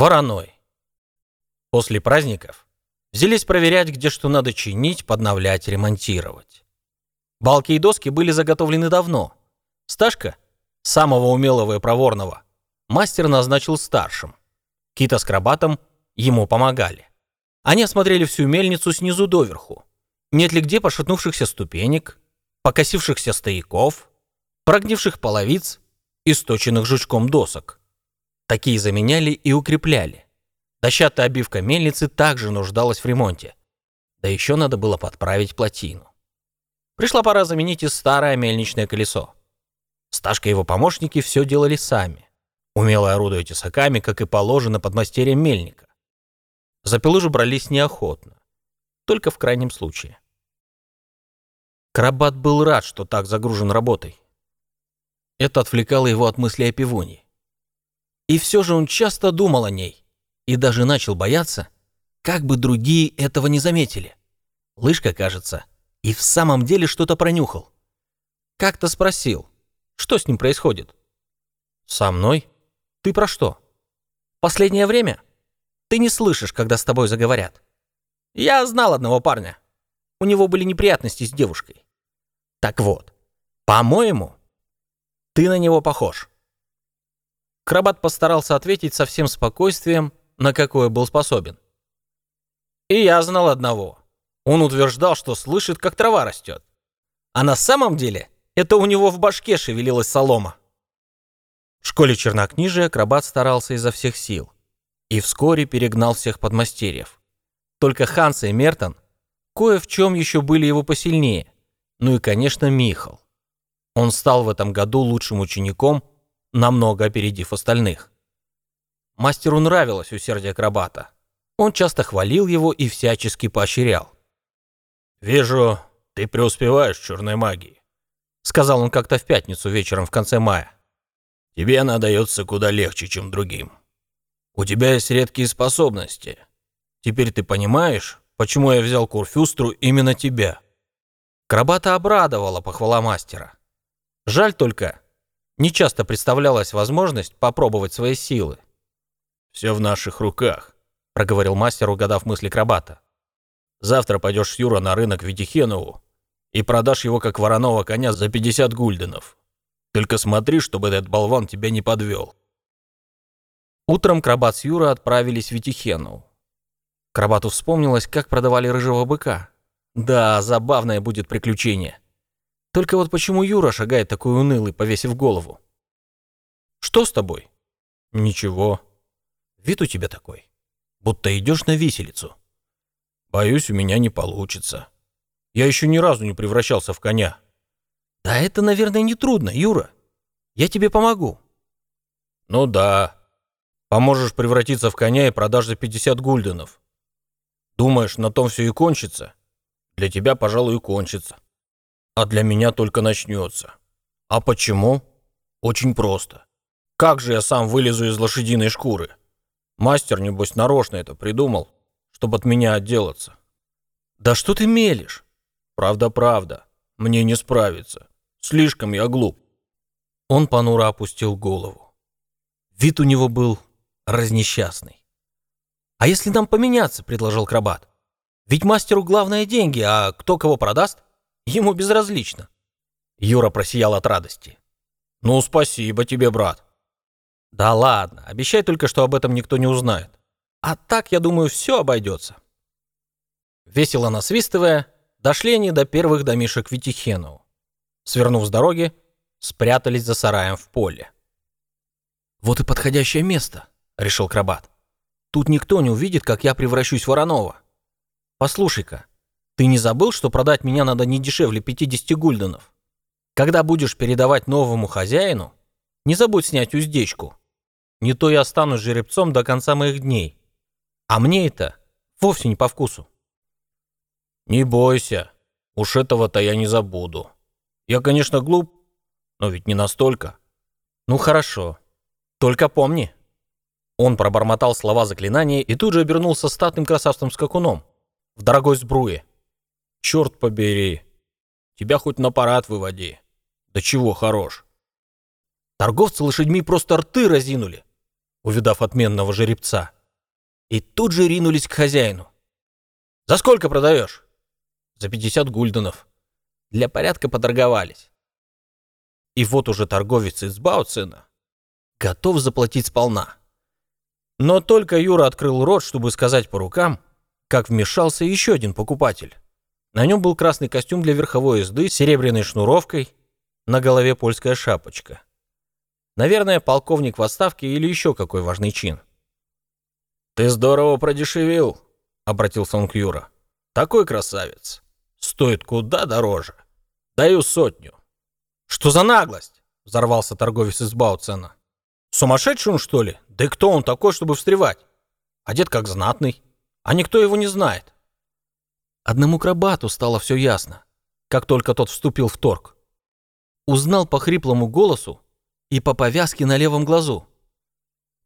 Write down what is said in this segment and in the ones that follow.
Вороной. После праздников взялись проверять, где что надо чинить, подновлять, ремонтировать. Балки и доски были заготовлены давно. Сташка, самого умелого и проворного, мастер назначил старшим. Кита с Крабатом ему помогали. Они осмотрели всю мельницу снизу доверху. Нет ли где пошатнувшихся ступенек, покосившихся стояков, прогнивших половиц, источенных жучком досок. Такие заменяли и укрепляли. Дощатая обивка мельницы также нуждалась в ремонте. Да еще надо было подправить плотину. Пришла пора заменить и старое мельничное колесо. Сташка и его помощники все делали сами, умело орудуя тесаками, как и положено подмастерьям мельника. За пилу же брались неохотно, только в крайнем случае. Крабат был рад, что так загружен работой. Это отвлекало его от мыслей о пивуне. И все же он часто думал о ней и даже начал бояться, как бы другие этого не заметили. Лышка, кажется, и в самом деле что-то пронюхал. Как-то спросил, что с ним происходит. «Со мной? Ты про что? Последнее время? Ты не слышишь, когда с тобой заговорят. Я знал одного парня. У него были неприятности с девушкой. Так вот, по-моему, ты на него похож». Крабат постарался ответить со всем спокойствием, на какое был способен. И я знал одного. Он утверждал, что слышит, как трава растет. А на самом деле это у него в башке шевелилась солома. В школе чернокнижия акробат старался изо всех сил. И вскоре перегнал всех подмастерьев. Только Ханса и Мертон кое в чем еще были его посильнее. Ну и, конечно, Михал. Он стал в этом году лучшим учеником, намного опередив остальных. Мастеру нравилось усердие акробата. Он часто хвалил его и всячески поощрял. «Вижу, ты преуспеваешь в черной магии», — сказал он как-то в пятницу вечером в конце мая. «Тебе она дается куда легче, чем другим. У тебя есть редкие способности. Теперь ты понимаешь, почему я взял Курфюстру именно тебя?» Крабата обрадовала похвала мастера. Жаль только, нечасто представлялась возможность попробовать свои силы. «Все в наших руках», — проговорил мастер, угадав мысли Крабата. «Завтра пойдешь с Юра на рынок Витихенову и продашь его как вороного коня за 50 гульденов. Только смотри, чтобы этот болван тебя не подвел». Утром Крабат с Юра отправились в Витихенову. Крабату вспомнилось, как продавали рыжего быка. Да, забавное будет приключение. Только вот почему Юра шагает такой унылый, повесив голову? «Что с тобой?» «Ничего», Вид у тебя такой, будто идешь на виселицу. Боюсь, у меня не получится. Я еще ни разу не превращался в коня. Да это, наверное, не трудно, Юра. Я тебе помогу. Ну да. Поможешь превратиться в коня и продашь за 50 гульденов. Думаешь, на том все и кончится? Для тебя, пожалуй, и кончится. А для меня только начнется. А почему? Очень просто. Как же я сам вылезу из лошадиной шкуры? Мастер, небось, нарочно это придумал, чтобы от меня отделаться. Да что ты мелешь? Правда-правда. Мне не справиться. Слишком я глуп. Он понуро опустил голову. Вид у него был разнесчастный. «А если нам поменяться?» — предложил Крабат. «Ведь мастеру главное деньги, а кто кого продаст, ему безразлично». Юра просиял от радости. «Ну, спасибо тебе, брат. Да ладно, обещай только, что об этом никто не узнает. А так, я думаю, все обойдется. Весело насвистывая, дошли они до первых домишек Витихену. Свернув с дороги, спрятались за сараем в поле. «Вот и подходящее место», — решил Крабат. «Тут никто не увидит, как я превращусь в Воронова. Послушай-ка, ты не забыл, что продать меня надо не дешевле 50 гульденов? Когда будешь передавать новому хозяину, не забудь снять уздечку. Не то я останусь жеребцом до конца моих дней. А мне это вовсе не по вкусу. Не бойся, уж этого-то я не забуду. Я, конечно, глуп, но ведь не настолько. Ну хорошо, только помни. Он пробормотал слова заклинания и тут же обернулся статным красавцем-скакуном в дорогой сбруе. Черт побери, тебя хоть на парад выводи. Да чего хорош. Торговцы лошадьми просто рты разинули. увидав отменного жеребца. И тут же ринулись к хозяину. «За сколько продаешь?» «За 50 гульденов». Для порядка поторговались. И вот уже торговец из Бауцина готов заплатить сполна. Но только Юра открыл рот, чтобы сказать по рукам, как вмешался еще один покупатель. На нем был красный костюм для верховой езды с серебряной шнуровкой, на голове польская шапочка. Наверное, полковник в отставке или еще какой важный чин. «Ты здорово продешевил», — обратился он к Юра. «Такой красавец. Стоит куда дороже. Даю сотню». «Что за наглость?» — взорвался торговец из Бауцена. «Сумасшедший он, что ли? Да и кто он такой, чтобы встревать? Одет как знатный, а никто его не знает». Одному крабату стало все ясно, как только тот вступил в торг. Узнал по хриплому голосу и по повязке на левом глазу.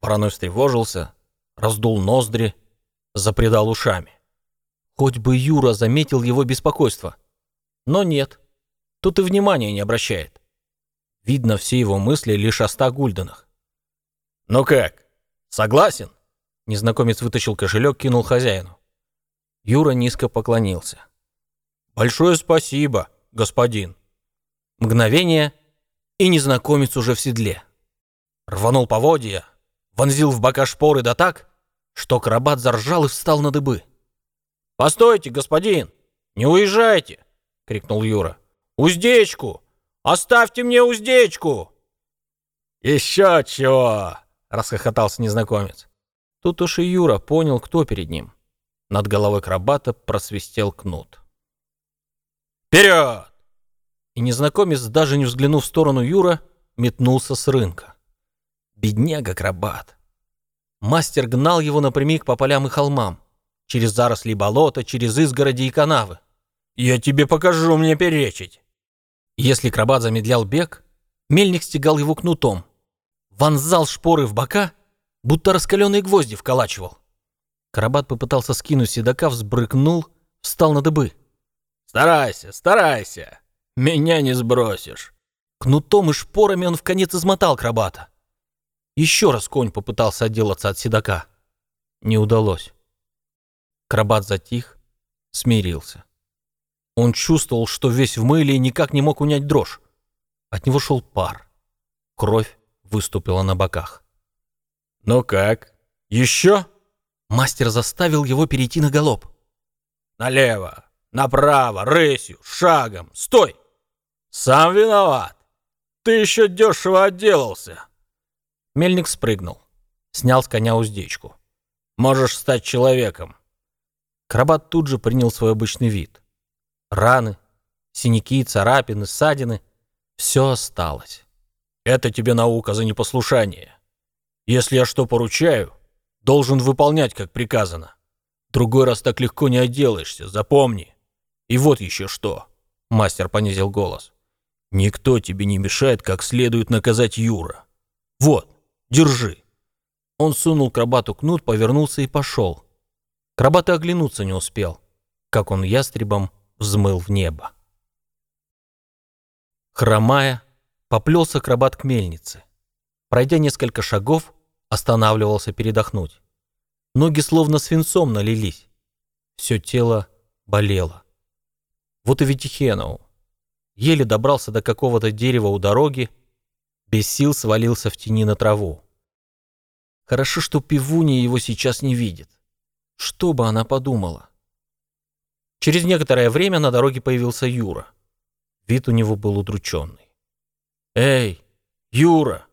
Параной встревожился, раздул ноздри, запредал ушами. Хоть бы Юра заметил его беспокойство. Но нет, тут и внимания не обращает. Видно все его мысли лишь о ста гульденах. «Ну как, согласен?» Незнакомец вытащил кошелек, кинул хозяину. Юра низко поклонился. «Большое спасибо, господин». Мгновение, и незнакомец уже в седле. Рванул поводья, вонзил в бока шпоры да так, что крабат заржал и встал на дыбы. «Постойте, господин! Не уезжайте!» — крикнул Юра. «Уздечку! Оставьте мне уздечку!» «Еще чего!» — расхохотался незнакомец. Тут уж и Юра понял, кто перед ним. Над головой крабата просвистел кнут. «Вперед!» И незнакомец, даже не взглянув в сторону Юра, метнулся с рынка. Бедняга-крабат. Мастер гнал его напрямик по полям и холмам, через заросли болота, через изгороди и канавы. «Я тебе покажу мне перечить!» Если крабат замедлял бег, мельник стегал его кнутом, вонзал шпоры в бока, будто раскаленные гвозди вколачивал. Крабат попытался скинуть седока, взбрыкнул, встал на дыбы. «Старайся, старайся! Меня не сбросишь!» Кнутом и шпорами он в конец измотал крабата. Еще раз конь попытался отделаться от седока. Не удалось. Крабат затих, смирился. Он чувствовал, что весь в мыле и никак не мог унять дрожь. От него шел пар. Кровь выступила на боках. «Ну как? Еще?» Мастер заставил его перейти на галоп. «Налево, направо, рысью, шагом, стой! Сам виноват! Ты еще дешево отделался!» Мельник спрыгнул, снял с коня уздечку. «Можешь стать человеком!» Крабат тут же принял свой обычный вид. Раны, синяки, царапины, ссадины — все осталось. «Это тебе наука за непослушание. Если я что поручаю, должен выполнять, как приказано. Другой раз так легко не отделаешься, запомни. И вот еще что!» Мастер понизил голос. «Никто тебе не мешает как следует наказать Юра. Вот, держи!» Он сунул крабату кнут, повернулся и пошел. Крабат и оглянуться не успел, как он ястребом взмыл в небо. Хромая, поплелся крабат к мельнице. Пройдя несколько шагов, останавливался передохнуть. Ноги словно свинцом налились. Все тело болело. Вот и Витихенову. Еле добрался до какого-то дерева у дороги, без сил свалился в тени на траву. Хорошо, что пивунья его сейчас не видит. Что бы она подумала? Через некоторое время на дороге появился Юра. Вид у него был удрученный. «Эй, Юра!»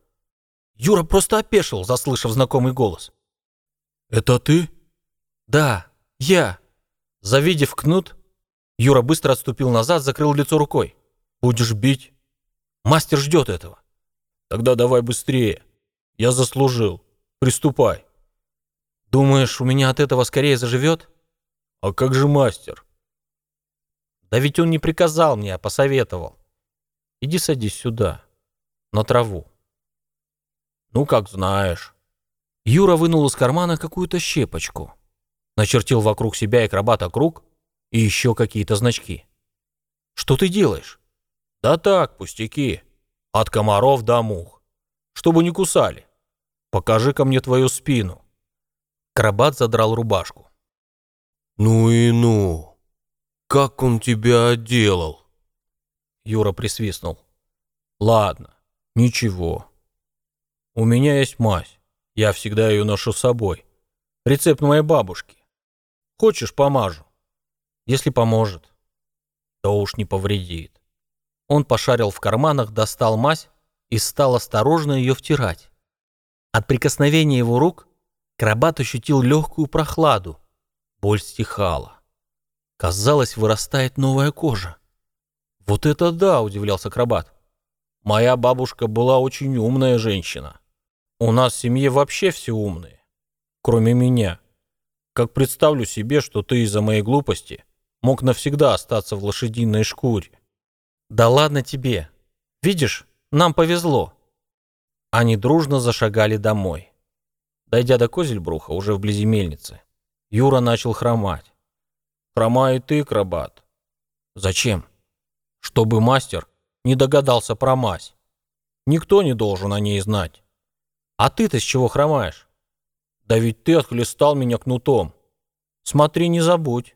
Юра просто опешил, заслышав знакомый голос. «Это ты?» «Да, я». Завидев кнут, Юра быстро отступил назад, закрыл лицо рукой. «Будешь бить?» «Мастер ждет этого». «Тогда давай быстрее. Я заслужил. Приступай». Думаешь, у меня от этого скорее заживет? А как же мастер? Да ведь он не приказал мне, а посоветовал. Иди садись сюда, на траву. Ну, как знаешь. Юра вынул из кармана какую-то щепочку. Начертил вокруг себя акробата круг и еще какие-то значки. Что ты делаешь? Да так, пустяки. От комаров до мух. Чтобы не кусали. покажи-ка мне твою спину». Крабат задрал рубашку. «Ну и ну! Как он тебя отделал?» Юра присвистнул. «Ладно, ничего. У меня есть мазь. Я всегда ее ношу с собой. Рецепт моей бабушки. Хочешь, помажу? Если поможет, то уж не повредит». Он пошарил в карманах, достал мазь и стал осторожно ее втирать. От прикосновения его рук Крабат ощутил легкую прохладу. Боль стихала. Казалось, вырастает новая кожа. «Вот это да!» — удивлялся Крабат. «Моя бабушка была очень умная женщина. У нас в семье вообще все умные, кроме меня. Как представлю себе, что ты из-за моей глупости мог навсегда остаться в лошадиной шкуре». «Да ладно тебе. Видишь, нам повезло». Они дружно зашагали домой. Дойдя до Козельбруха, уже вблизи мельницы, Юра начал хромать. «Хромай ты, крабат». «Зачем?» «Чтобы мастер не догадался про мазь. Никто не должен о ней знать». «А ты-то с чего хромаешь?» «Да ведь ты отхлестал меня кнутом. Смотри, не забудь».